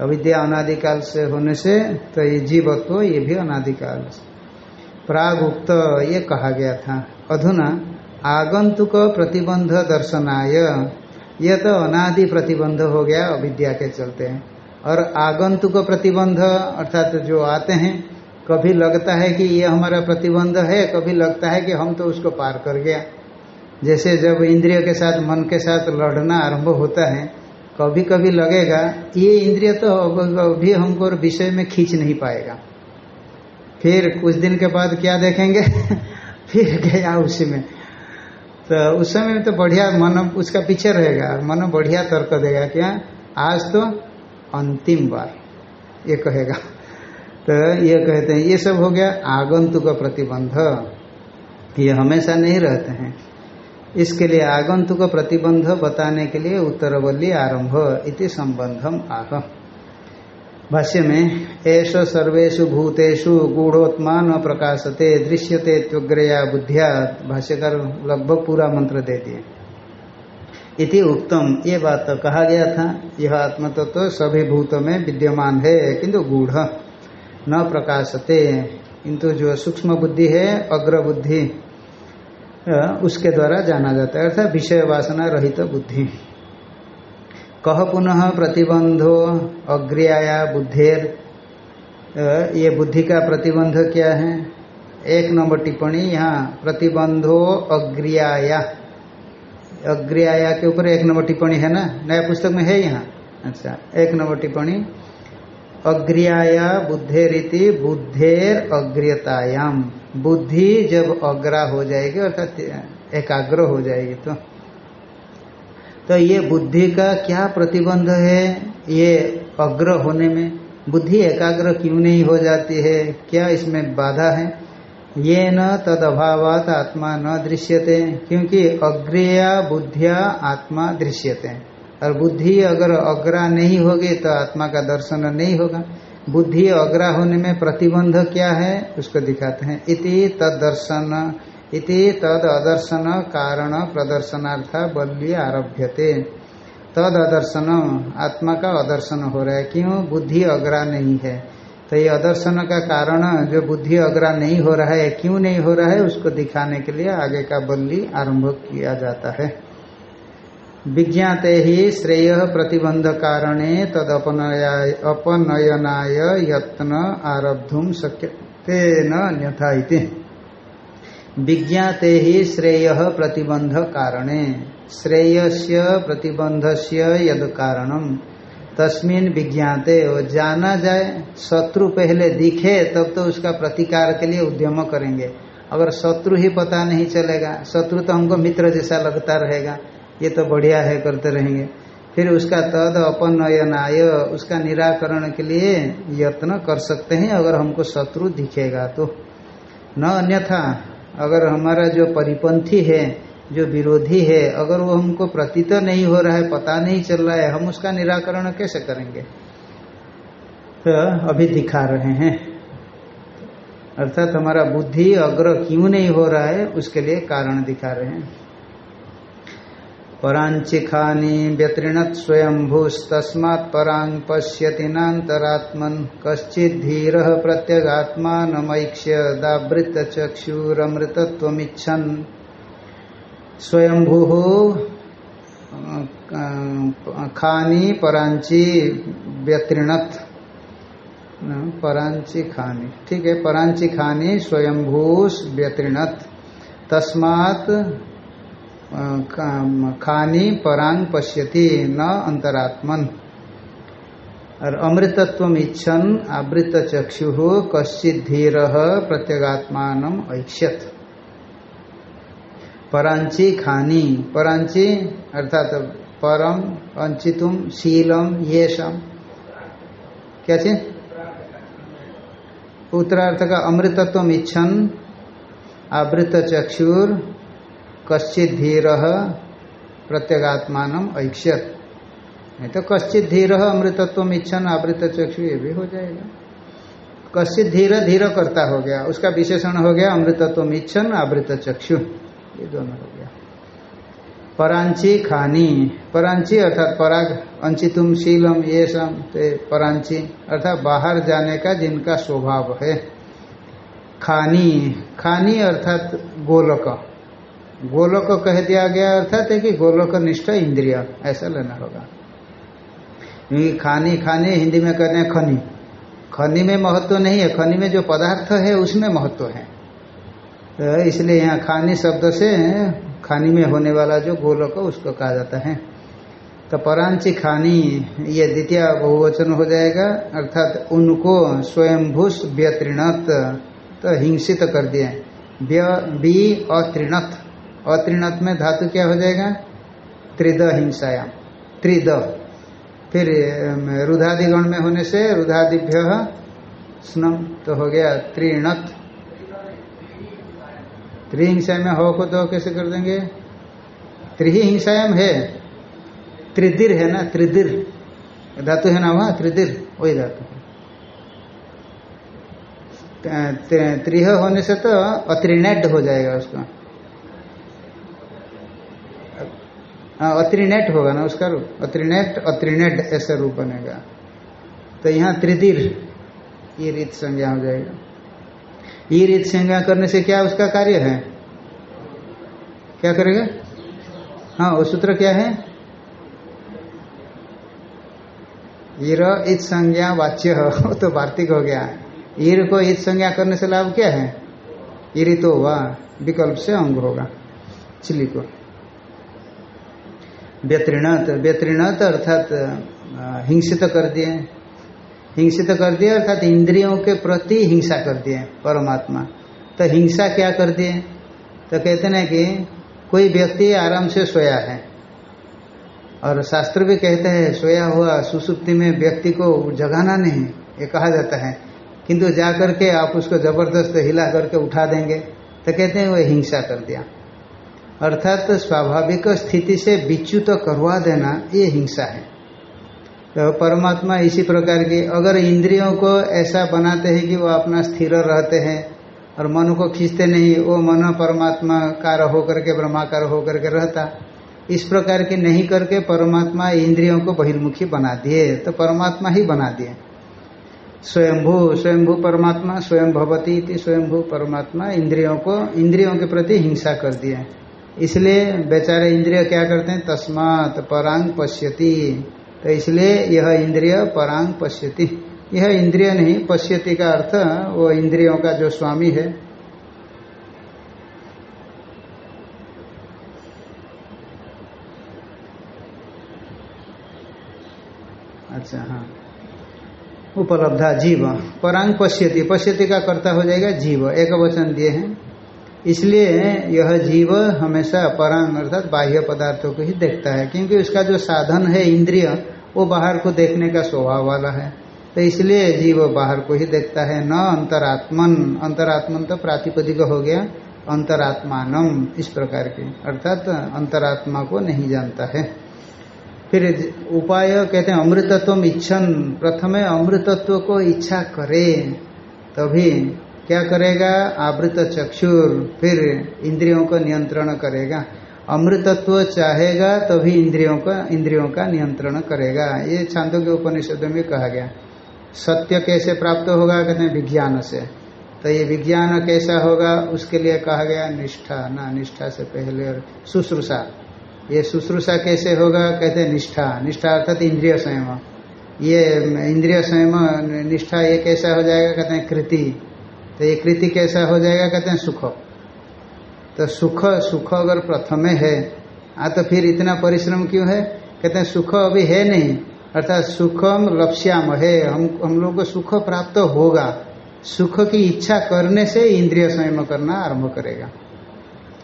S1: अविद्या अनादिकाल से होने से तो ये जीवत्व, ये भी अनादिकाल। प्राग उक्त ये कहा गया था। अधुना आगंतुक प्रतिबंध दर्शनाय। यह तो अनादि प्रतिबंध हो गया अविद्या के चलते। हैं और आगंतुक प्रतिबंध अर्थात तो जो आते हैं, कभी लगता है कि ये हमारा प्रतिबंध है, कभी लगता है कि हम तो उसको पार कर गया। जैसे जब इंद्रिय के साथ, मन के साथ लड़ना आरंभ होता है कभी कभी लगेगा, ये इंद्रिय तो अभी हमको विषय में खींच नहीं पाएगा। फिर कुछ दिन के बाद क्या देखेंगे? फिर गया उसी में। तो उस समय तो बढ़िया मन उसका पीछे रहेगा मन बढ़िया तर्क देगा क्या आज तो अंतिम बार। ये कहेगा। तो ये कहते हैं, ये सब हो गया आगंतुक प्रतिबंध। ये हमेशा नहीं रहते हैं। इसके लिए आगंतुक प्रतिबंध बताने के लिए उत्तरवली आरंभ इति संबंधम आह। भाष्य में ऐश सर्वेशु भूतेषु गूढ़ोत्मान प्रकाशते, दृश्यते त्वग्रया बुद्धिया, भाष्यकार लगभग पूरा मंत्र दे दिए। इति उत्तम ये बात तो कहा गया था, यह आत्मतत्व तो सभी भूतों में विद्यमान है, किंतु गूढ़ न प्रकाशते। किंतु जो सूक्ष्म बुद्धि है, अग्र बुद्धि उसके द्वारा जाना जाता है। अर्थात विषय वासना रहित तो बुद्धि। कह पुनः प्रतिबंधो अग्रियाया बुद्धेर। ये बुद्धि का प्रतिबंध क्या है? एक नंबर टिप्पणी, यहाँ प्रतिबंधो अग्रियाया। अग्रियाया के ऊपर एक नंबर टिप्पणी है ना? नया पुस्तक में है यहाँ। अच्छा एक नंबर टिप्पणी। अग्रियाया बुद्धे रीति बुद्धेर अग्रियतायाम। बुद्धि जब अग्रा हो जाएगी, अर्थात एकाग्र हो जाएगी तो। तो ये बुद्धि का क्या प्रतिबंध है? ये अग्र होने में बुद्धि एकाग्र क्यों नहीं हो जाती है? क्या इसमें बाधा है? ये न तद अभावात आत्मा न दृश्यते, क्योंकि अग्रिया बुद्धिया आत्मा दृश्यते। और बुद्धि अगर अग्रा नहीं होगी तो आत्मा का दर्शन नहीं होगा। बुद्धि अग्रा होने में प्रतिबंध क्या है, उसको दिखाते हैं। इति तदर्शन, इति तद अदर्शन कारण प्रदर्शनार्थ बल्य आरभ्यते। तद अदर्शन आत्मा का अदर्शन हो रहा है। क्यों? बुद्धि अग्रा नहीं है। तो ये अदर्शन का कारण जो बुद्धि अग्रा नहीं हो रहा है, क्यों नहीं हो रहा है, उसको दिखाने के लिए आगे का बल्ली आरंभ किया जाता है। विज्ञाते ही श्रेय प्रतिबंध कारणे तद अपनयनाय यत्न आरब्धुम शक्य अन्यथा विज्ञाते ही श्रेय प्रतिबंध कारणे श्रेयस्य प्रतिबंधस्य यद कारणम तस्मिन विज्ञाते वो जाना जाए, शत्रु पहले दिखे, तब तो उसका प्रतिकार के लिए उद्यम करेंगे। अगर शत्रु ही पता नहीं चलेगा, शत्रु तो हमको मित्र जैसा लगता रहेगा। ये तो बढ़िया है, करते रहेंगे। फिर उसका तद अपनयनाय, उसका निराकरण के लिए यत्न कर सकते हैं, अगर हमको शत्रु दिखेगा तो। न अन्यथा, अगर हमारा जो परिपंथी है, जो विरोधी है, अगर वो हमको प्रतीत नहीं हो रहा है, पता नहीं चल रहा है, हम उसका निराकरण कैसे करेंगे? तो अभी दिखा रहे हैं। अर्थात हमारा बुद्धि अग्र क्यों नहीं हो रहा है, उसके लिए कारण दिखा रहे हैं। परांचिखानी व्यतीणत स्वयंभूस्तस्मात् परांग पश्यति नातरात्मन कश्चित धीर प्रत्यगात्मा नमैक्ष्य दावृत चक्षुरमृतत्वमिच्छन्। स्वयंभू खानी परांची व्यतीणत परांची खानी ठीक है परांची खानी स्वयंभूष व्यतीणत तस्मात् खानी परांग पश्यति न अंतरात्मन। और अमृतत्व इच्छन आवृत चक्षु कश्चित धीर प्रत्यगात्मान ऐक्षत परांची खानी, परांची अर्थात परम अंचितुम शीलम ये शम क्या चीज़? उत्तरार्थ का अमृतत्व इच्छन आवृत चक्षुर कश्चित धीर प्रत्यगात्मान ऐक्ष्यत। नहीं तो कश्चित धीर अमृतत्व इच्छन आवृत चक्षु ये भी हो जाएगा। कश्चित धीर धीर करता हो गया, उसका विशेषण हो गया अमृतत्व इच्छन आवृत चक्षु ये दोनों हो गया। परांची खानी, परांची अर्थात पराग अंचितुम शीलम ये सम परांची, अर्थात बाहर जाने का जिनका स्वभाव है। खानी खानी अर्थात गोलक। गोलोक कह दिया गया अर्थात है कि गोलोक निष्ठ इंद्रिय, ऐसा लेना होगा। क्योंकि खानी खानी हिंदी में कहते हैं खनी। खनी में महत्व नहीं है, खनी में जो पदार्थ है उसमें महत्व है। तो इसलिए यहाँ खानी शब्द से खानी में होने वाला जो गोलोक, उसको कहा जाता है। तो परांची खानी, ये द्वितीय बहुवचन हो जाएगा, अर्थात उनको स्वयंभूष व्यतीणत तो हिंसित कर दिए। बी अतृणत अत्रिणत में धातु क्या हो जाएगा? त्रिद हिंसाया। त्रिद फिर रुधादिगण में होने से रुधादिभ्य स्नम तो हो गया त्रिणत त्रिहिंसा में हो को तो कैसे कर देंगे? त्रिही हिंसायाम है। त्रिदिर है ना? त्रिदिर। धातु है ना वहाँ? त्रिदिर। वही धातु। त्रिह होने से तो अत्रिनेट हो जाएगा उसका। अत्रिनेट होगा ना उसका रूप? अत्रिनेट अत्रिनेट ऐसा रूप बनेगा। तो यहाँ त्रिदिर, ये रीत संज्ञा हो जाएगा। ये रीत संज्ञा करने से क्या उसका कार्य है? क्या करेगा? हाँ वो सूत्र क्या है? ये इत संज्ञा वाच्य हो तो वार्तिक हो गया। ईर को ईद संज्ञा करने से लाभ क्या है? ईरितो वा, विकल्प से अंग होगा चिली को। व्यतीर्णत व्यतीर्णत अर्थात हिंसित कर दिए। हिंसित कर दिए अर्थात इंद्रियों के प्रति हिंसा कर दिए परमात्मा। तो हिंसा क्या कर दिए? तो कहते ना कि कोई व्यक्ति आराम से सोया है। और शास्त्र भी कहते हैं, सोया हुआ सुसुप्ति में व्यक्ति को जगाना नहीं, ये कहा जाता है। किंतु जा करके आप उसको ज़बरदस्त हिला करके उठा देंगे। तो कहते हैं वो हिंसा कर दिया। अर्थात तो स्वाभाविक स्थिति से विच्युत तो करवा देना ये हिंसा है। तो परमात्मा इसी प्रकार की, अगर इंद्रियों को ऐसा बनाते हैं कि वो अपना स्थिर रहते हैं और मन को खींचते नहीं, वो मन परमात्मा कार होकर के, ब्रह्माकार होकर के रहता, इस प्रकार की नहीं करके परमात्मा इंद्रियों को बहिर्मुखी बना दिए तो परमात्मा ही बना दिए। स्वयंभू स्वयंभू परमात्मा, स्वयं भवती स्वयंभू परमात्मा इंद्रियों को, इंद्रियों के प्रति हिंसा कर दिए। इसलिए बेचारे इंद्रिय क्या करते हैं? तस्मात परांग पश्यति। तो इसलिए यह इंद्रिय परांग पश्यति। यह इंद्रिय नहीं, पश्यति का अर्थ वो इंद्रियों का जो स्वामी है। अच्छा हाँ। उपलब्धा जीव। परांग पश्यति। पश्यति का कर्ता हो जाएगा जीव। एक वचन दिए हैं। इसलिए यह जीव हमेशा परांग अर्थात बाह्य पदार्थों को ही देखता है, क्योंकि उसका जो साधन है इंद्रिय, वो बाहर को देखने का स्वभाव वाला है। तो इसलिए जीव बाहर को ही देखता है, न अंतरात्मन। अंतरात्मन तो प्रातिपदिक हो गया, अंतरात्मानम, इस प्रकार की। अर्थात अंतरात्मा को नहीं जानता है। फिर उपाय कहते हैं अमृतत्व इच्छन। प्रथमे अमृतत्व को इच्छा करे, तभी क्या करेगा? आवृत चक्षुर, फिर इंद्रियों को नियंत्रण करेगा। अमृतत्व चाहेगा, तभी इंद्रियों का इंद्रियों का नियंत्रण करेगा। ये छांदों के उपनिषद में कहा गया। सत्य कैसे प्राप्त होगा? कहते हैं विज्ञान से। तो ये विज्ञान कैसा होगा? उसके लिए कहा गया निष्ठा। ना, निष्ठा से पहले और शुश्रूषा। ये शुश्रूषा कैसे होगा? कहते हैं निष्ठा। निष्ठा अर्थात इंद्रिय संयम। ये इंद्रिय संयम, निष्ठा ये कैसा हो जाएगा? कहते हैं कृति। तो ये कृति कैसा हो जाएगा? कहते हैं सुख। तो सुख सुख अगर प्रथम है, आ तो फिर इतना परिश्रम क्यों है? कहते हैं सुख अभी है नहीं। अर्थात सुखम लक्ष्याम है। हम हम लोग को सुख प्राप्त होगा। सुख की इच्छा करने से इंद्रिय संयम करना आरंभ करेगा।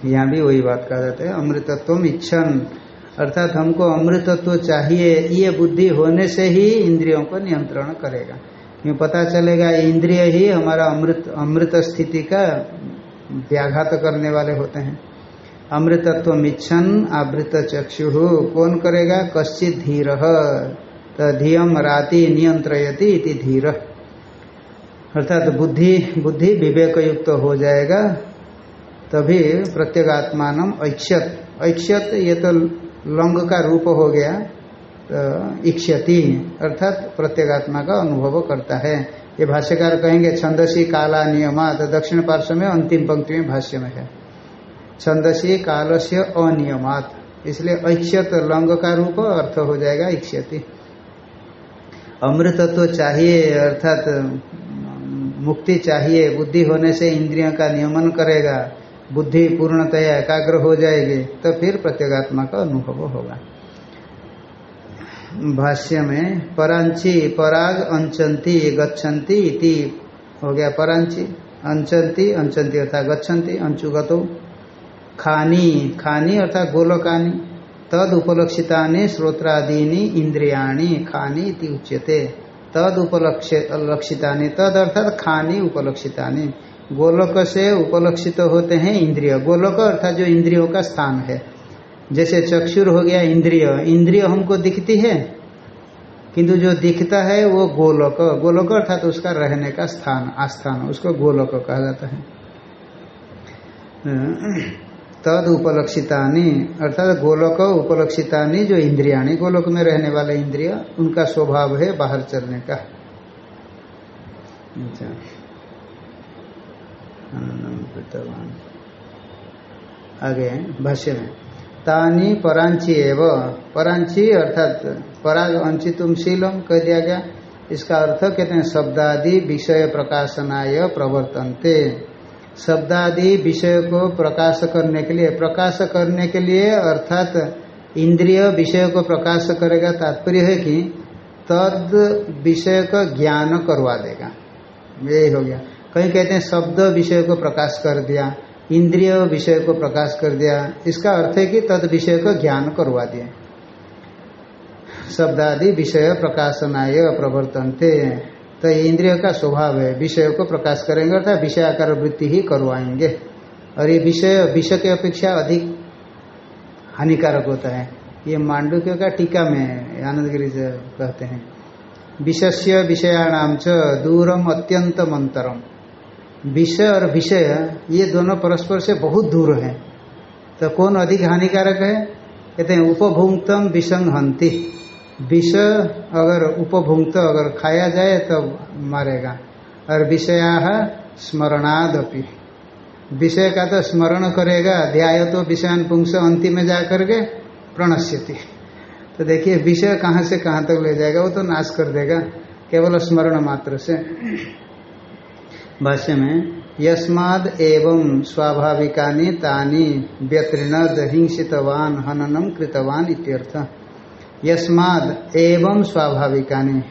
S1: यहाँ भी वही बात कहा जाता है अमृतत्व इच्छन। अर्थात हमको अमृतत्व चाहिए, ये बुद्धि होने से ही इंद्रियों को नियंत्रण करेगा। क्यों पता चलेगा, इंद्रिय ही हमारा अमृत अमृत स्थिति का व्याघात करने वाले होते हैं। अमृतत्व मिच्छन, आवृत चक्षु, कौन करेगा? कश्चित धीर। तो धियम राति नियंत्रयति इति धीर। अर्थात तो बुद्धि बुद्धि विवेक युक्त तो हो जाएगा, तभी प्रत्येगात्मान ऐक्षत। ऐक्षत ये तो लंग का रूप हो गया। इक्षति अर्थात प्रत्येगात्मा का अनुभव करता है। ये भाष्यकार कहेंगे, छंदसी काला नियमा तो दक्षिण पार्श्व में अंतिम पंक्ति में भाष्य में है। छंदसी काल से अनियमात। इसलिए ऐक्षत लंग का रूप अर्थ हो जाएगा इक्षति अमृतत्व तो चाहिए, अर्थात मुक्ति चाहिए, बुद्धि होने से इंद्रियों का नियमन करेगा, बुद्धि पूर्णतया एकाग्र हो जाएगी तो फिर प्रत्येगात्मा का अनुभव होगा। भाष्य में परांची, पराग, अंचंती गच्छन्ति इति। हो गया परांची, अंचंती अंचंती अर्थात गच्छन्ति अंचुगतो खानी खानी अर्थात गोलकानी। तद उपलक्षिता श्रोत्रादीनी इंद्रियाणी, खानी इति उच्यते। तद उपलक्षिता तद अर्थात खानी उपलक्षिता गोलक से उपलक्षित होते हैं इंद्रिय। गोलक अर्थात जो इंद्रियों का स्थान है। जैसे चक्षुर हो गया इंद्रिय इंद्रिय हमको दिखती है, किंतु जो दिखता है वो गोलक गोलक अर्थात उसका रहने का स्थान, आस्थान, उसको गोलक कहा जाता है। तद उपलक्षितानी, अर्थात गोलक उपलक्षितानी, जो इंद्रियाणी, गोलक में रहने वाले इंद्रिय, उनका स्वभाव है बाहर चलने का। अच्छा। आगे भाष्य में। तानी परांची एव। परांची अर्थात पराग अंचितुम शीलम कह दिया गया। इसका अर्थ कहते हैं, शब्दादि विषय प्रकाशनाय प्रवर्तनते। शब्दादि विषय को प्रकाश करने के लिए, प्रकाश करने के लिए अर्थात इंद्रिय विषय को प्रकाश करेगा, तात्पर्य है कि तद विषय का ज्ञान करवा देगा। यही हो गया। कहीं कहते हैं, शब्द विषय को प्रकाश कर दिया। इंद्रिय विषय को प्रकाश कर दिया। इसका अर्थ है कि तद विषय को ज्ञान करवा दिया। शब्दादि विषय प्रकाशनाय प्रवर्तनते। तो इंद्रिय का स्वभाव है, विषय को प्रकाश करेंगे अर्थात विषय आकार वृत्ति ही करवाएँगे। और ये विषय विषय की अपेक्षा अधिक हानिकारक होता है। ये मांडुक्य का टीका में आनंद गिरी कहते हैं। विषस्य विषयाणाम च दूरम अत्यंत मंतरम विषय और विषय, ये दोनों परस्पर से बहुत दूर हैं। तो कौन अधिक हानिकारक है? कहते हैं उपभुंगतम विसंहंति। विष अगर उपभुंक्त अगर खाया जाए तो मारेगा। और विषया स्मरणादपि। विषय का तो स्मरण करेगा ध्याय तो विषयान पुंस अंतिम में जा करके प्रणश्यति। तो देखिए, विषय कहाँ से कहाँ तक ले जाएगा, वो तो नाश कर देगा, केवल स्मरण मात्र से। भाष्य में, यस्माद एवं स्वाभाविकानि तानि व्यतीर्णद हिंसितवान हननम कृतवान इत्यर्थ। यस्माद एवं स्वाभाविकानि,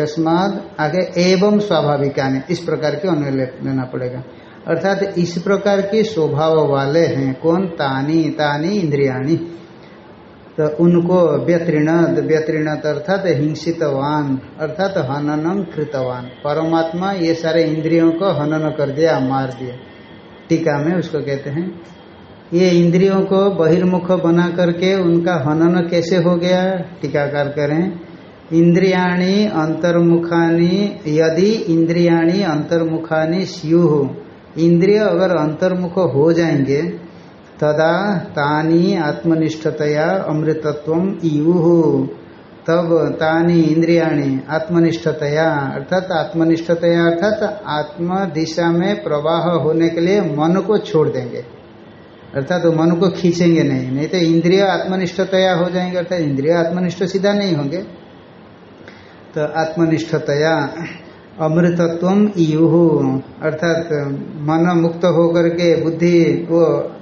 S1: यस्माद आगे एवं स्वाभाविकानि, इस प्रकार के अन्य लेना पड़ेगा। अर्थात इस प्रकार के स्वभाव वाले हैं, कौन? तानी तानी इंद्रियाणी। तो उनको व्यतीर्णद व्यतीर्णत अर्थात हिंसितवान, अर्थात तो हननम कृतवान। परमात्मा ये सारे इंद्रियों को हनन कर दिया, मार दिया। टीका में उसको कहते हैं, ये इंद्रियों को बहिर्मुख बना करके उनका हनन कैसे हो गया? टीकाकार करें इंद्रियाणी अंतर्मुखानी, यदि इंद्रियाणी अंतर्मुखानी स्यु इंद्रिय अगर अंतर्मुख हो जाएँगे तदा तानी आत्मनिष्ठतया अमृतत्व इयु तब तानी इंद्रियाणी आत्मनिष्ठतया, अर्थात आत्मनिष्ठतया, अर्थात आत्म दिशा में प्रवाह होने के लिए मन को छोड़ देंगे। अर्थात तो मन को खींचेंगे नहीं नहीं तो इंद्रिय आत्मनिष्ठतया हो जाएँगे, अर्थात इंद्रिय आत्मनिष्ठ सीधा नहीं होंगे। तो आत्मनिष्ठतया अमृतत्व इयु अर्थात मन मुक्त होकर के बुद्धि, वो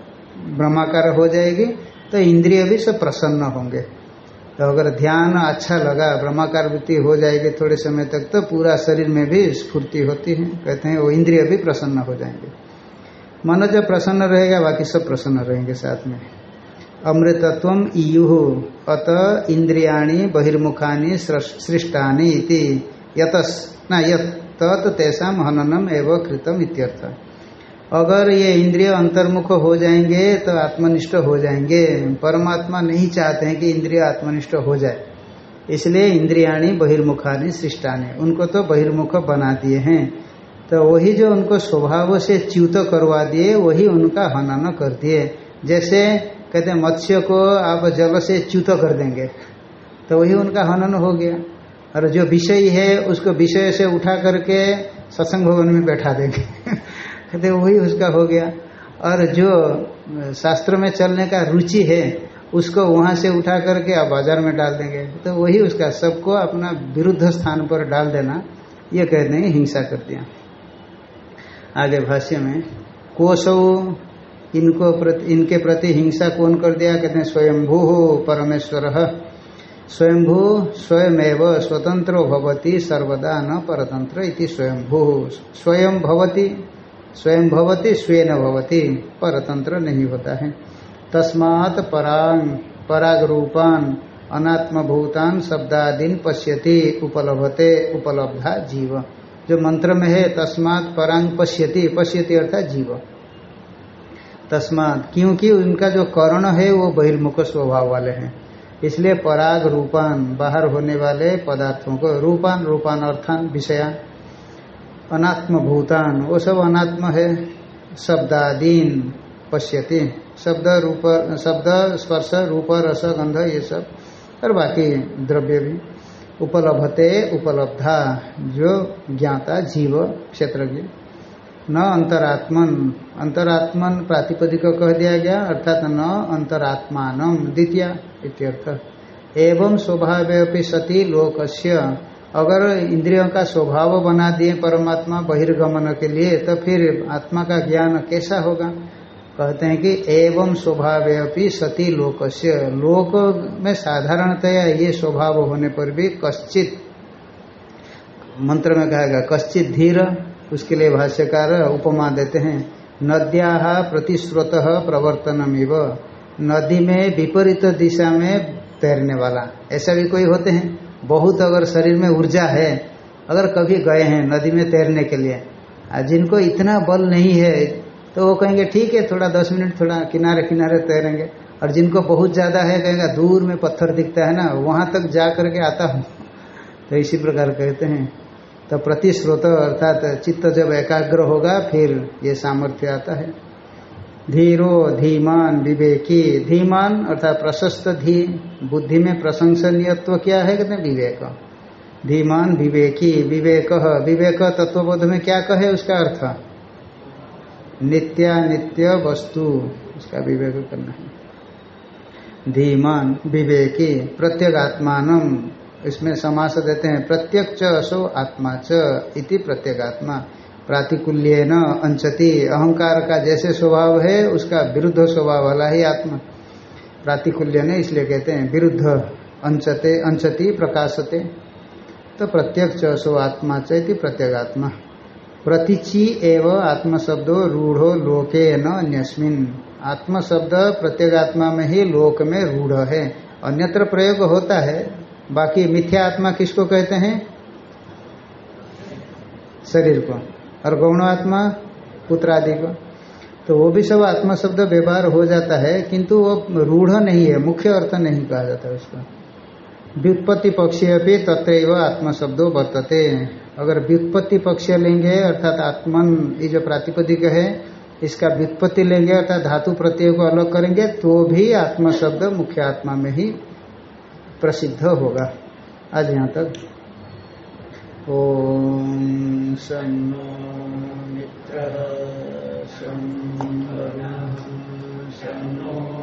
S1: ब्रह्माकार हो जाएगी तो इंद्रिय भी सब प्रसन्न होंगे। तो अगर ध्यान अच्छा लगा, ब्रह्माकार वृत्ति हो जाएगी थोड़े समय तक तो पूरा शरीर में भी स्फूर्ति होती है। कहते हैं वो इंद्रिय भी प्रसन्न हो जाएँगे। मन जब प्रसन्न रहेगा, बाकी सब प्रसन्न रहेंगे साथ में। अमृतत्व इयु अत इंद्रियाणी बहिर्मुखानी सृष्टानी इति। न यत, तत् तेषा हननम एवं कृतम इत्यर्थ। अगर ये इंद्रिय अंतर्मुख हो जाएँगे तो आत्मनिष्ठ हो जाएँगे। परमात्मा नहीं चाहते हैं कि इंद्रिय आत्मनिष्ठ हो जाए। इसलिए इंद्रियाणी बहिर्मुखानी सृष्टानी उनको तो बहिर्मुख बना दिए हैं। तो वही जो उनको स्वभाव से च्युत करवा दिए, वही उनका हनन कर दिए। जैसे कहते मत्स्य को आप जल से च्युत कर देंगे तो वही उनका हनन हो गया। और जो विषय है, उसको विषय से उठा करके सत्संग भवन में बैठा देंगे। कहते वही उसका हो गया। और जो शास्त्र में चलने का रुचि है, उसको वहाँ से उठा करके आप बाज़ार में डाल देंगे। तो वही उसका, सबको अपना विरुद्ध स्थान पर डाल देना, ये कहते हैं हिंसा कर दिया। आगे भाष्य में कोशव इनको प्रति, इनके प्रति हिंसा कौन कर दिया? कहते हैं, स्वयंभू हो परमेश्वर। स्वयंभू स्वयमेव स्वतंत्र भवती, सर्वदा न परतंत्र इति स्वयंभू। स्वयं भवती स्वयं भवती, स्वेन भवती, परतंत्र नहीं होता है। तस्मात् पराग पराग रूपान अनात्म भूतान शब्दादीन पश्यति, उपलभते, उपलब्धा जीव। जो मंत्र में है, तस्मात परांग पश्यति पश्यति अर्थात जीव। तस्मात, क्योंकि उनका जो कर्ण है, वो बहिर्मुख स्वभाव वाले हैं। इसलिए पराग रूपान बाहर होने वाले पदार्थों को, रूपान रूपान, अर्थान विषया अनात्म भूतान वो सब अनात्म है, शब्दादीन, पश्यति। शब्द रूप, शब्द, स्पर्श, रूप, रस, गंध, ये सब। और बाकी द्रव्य भी। उपलब्धते उपलब्धा, जो ज्ञाता, जीव, क्षेत्रज्ञ। न अंतरात्मन। अंतरात्मन प्रातिपदिक कह दिया गया, अर्थात न अंतरात्मान, द्वितीय इत्यर्थ। एवं स्वभाव सती लोकस्य। अगर इंद्रियों का स्वभाव बना दिए परमात्मा बहिर्गमन के लिए तो फिर आत्मा का ज्ञान कैसा होगा? कहते हैं कि एवं स्वभाव अपनी सती लोकस्य। लोक में साधारणतया ये स्वभाव होने पर भी कश्चित, मंत्र में कहेगा कश्चित धीर, उसके लिए भाष्यकार उपमा देते हैं, नद्या प्रतिश्रोत प्रवर्तनम इव नदी में विपरीत दिशा में तैरने वाला। ऐसा भी कोई होते हैं? बहुत अगर शरीर में ऊर्जा है, अगर कभी गए हैं नदी में तैरने के लिए जिनको इतना बल नहीं है तो वो कहेंगे, ठीक है, थोड़ा दस मिनट, थोड़ा किनारे किनारे तैरेंगे। और जिनको बहुत ज़्यादा है, कहेगा, दूर में पत्थर दिखता है ना, वहाँ तक जा करके आता हूँ। तो इसी प्रकार कहते हैं। तो प्रतिश्रोत अर्थात चित्त जब एकाग्र होगा, फिर ये सामर्थ्य आता है। धीरो धीमान विवेकी। धीमान अर्थात प्रशस्त धी, बुद्धि में प्रशंसनीयत्व क्या है? कहते विवेक। धीमान विवेकी, विवेक विवेक तत्वबोध में क्या कहे उसका अर्थ? नित्या नित्य वस्तु, उसका विवेक करना है। धीमान विवेकी प्रत्यगात्मान इसमें समास देते हैं। प्रत्यक्ष असो आत्मा च इति प्रत्यगात्मा। प्रातिकूल्य न अंचति। अहंकार का जैसे स्वभाव है, उसका विरुद्ध स्वभाव वाला ही आत्मा। प्रातिकूल्य ने इसलिए कहते हैं, विरुद्ध अंचते, अंचति प्रकाशते। तो प्रत्यक्ष असो आत्मा चैति प्रत्यगात्मा। प्रतिचि एव आत्मशब्दो रूढ़ो लोके न अन्यस्मिन। आत्मशब्द प्रत्यगात्मा में ही लोक में रूढ़ है। अन्यत्र प्रयोग होता है। बाकी मिथ्या आत्मा किसको कहते हैं? शरीर को। और गौण आत्मा पुत्र आदि को। तो वो भी सब आत्मा शब्द व्यवहार हो जाता है, किंतु वो रूढ़ नहीं है, मुख्य अर्थ नहीं कहा जाता उसका। व्युत्पत्ति पक्षी अभी तत्र आत्मा शब्दों वर्तते। अगर व्युत्पत्ति पक्ष लेंगे, अर्थात आत्मन ये जो प्रातिपदिक है, इसका व्युत्पत्ति लेंगे, अर्थात धातु प्रत्यय को अलग करेंगे तो भी आत्मा शब्द मुख्य आत्मा में ही प्रसिद्ध होगा। आज यहाँ तक शो मित्र मित्रः सन्नो